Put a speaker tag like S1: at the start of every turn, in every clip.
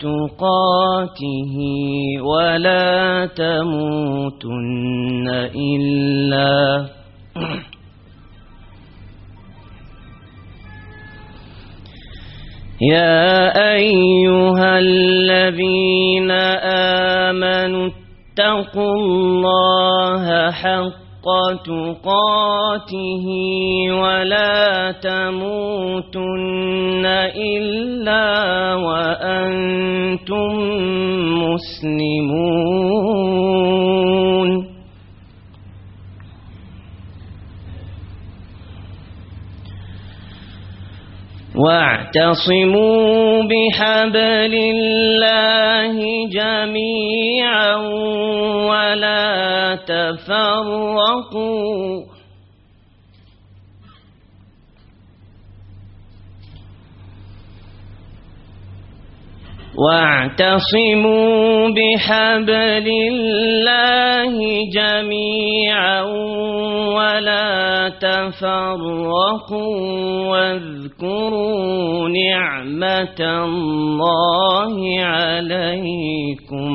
S1: تقاته ولا تموتن إلا يا أيها الذين آمنوا اتقوا الله حق تقاته ولا تموتن إلا وأنتم مسلمون واعتصموا بحبل الله جميعا ولا تفرقوا واعتصموا بحبل الله جميعا ولا تفرقوا واذكروا نعمة الله عليكم.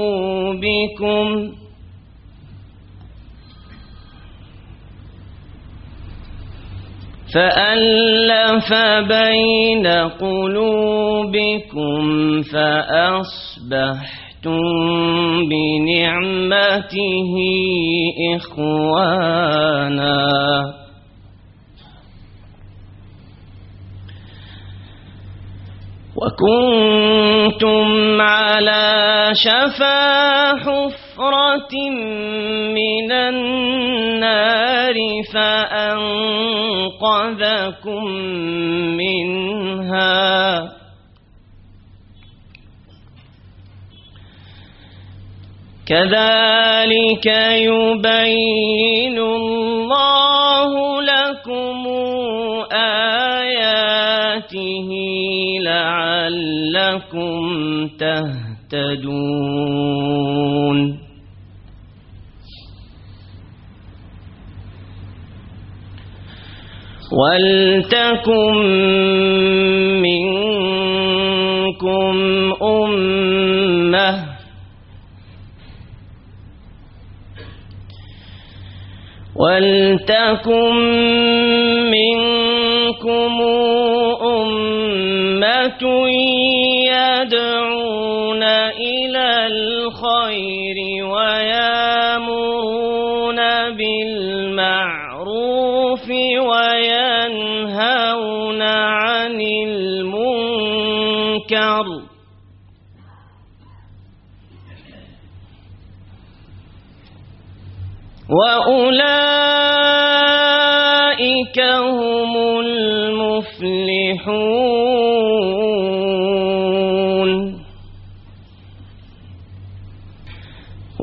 S1: فألف بين قلوبكم فأصبحتم بنعمته إخوانا. وكنتم على شفا حفرة من النار فأنقذكم منها. كذلك يبين الله لعلكم تهتدون. ولتكن منكم أمة ولتكن منكم يدعون إلى الخير ويامرون بالمعروف وينهون عن المنكر. وأولئك هم المفلحون.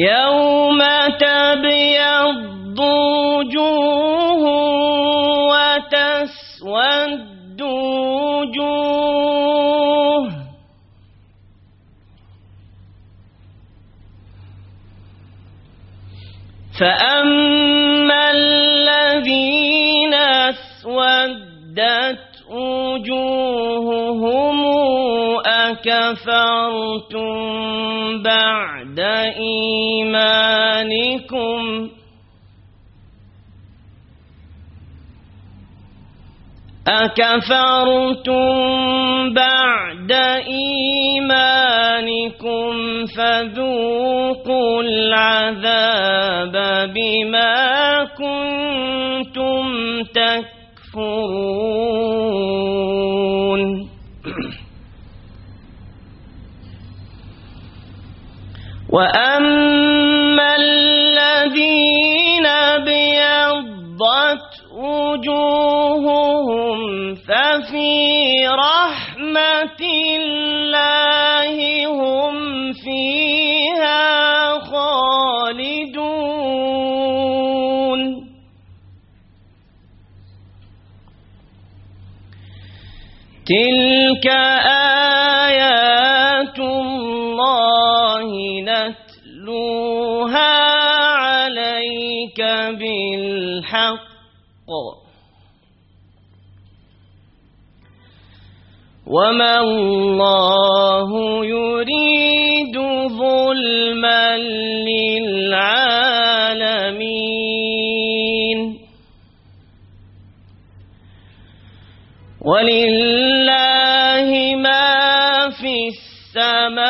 S1: يوم تبيض وجوه وتسود وجوه. فأما الذين اسودت وجوههم أكفرتم بعد إيمانكم. أكفرتم بعد إيمانكم فذوقوا العذاب بما كنتم تكفرون. وأما الذين بيضت وجوههم ففي رحمة الله هم فيها خالدون تلك آيات بالحق. وما الله يريد ظلما للعالمين. ولله ما في السماوات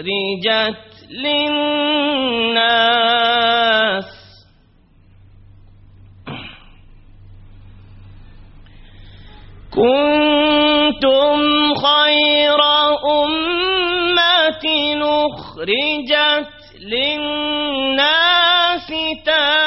S1: أخرجت للناس. كنتم خير أمة أخرجت للناس تامرون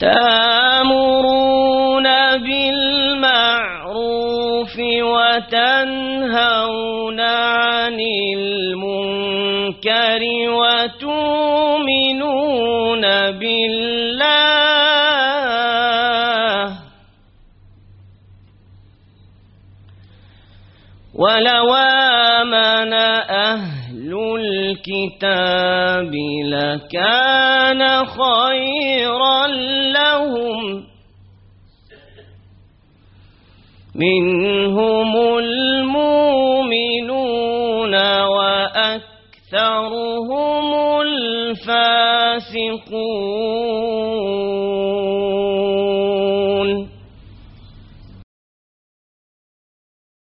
S1: تأمرون بالمعروف وتنهون عن المنكر وتؤمنون بالله ولو آمن أهل الكتاب لكان خيرا لهم. منهم المؤمنون وأكثرهم الفاسقون.